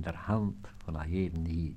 in der Hand von jeden die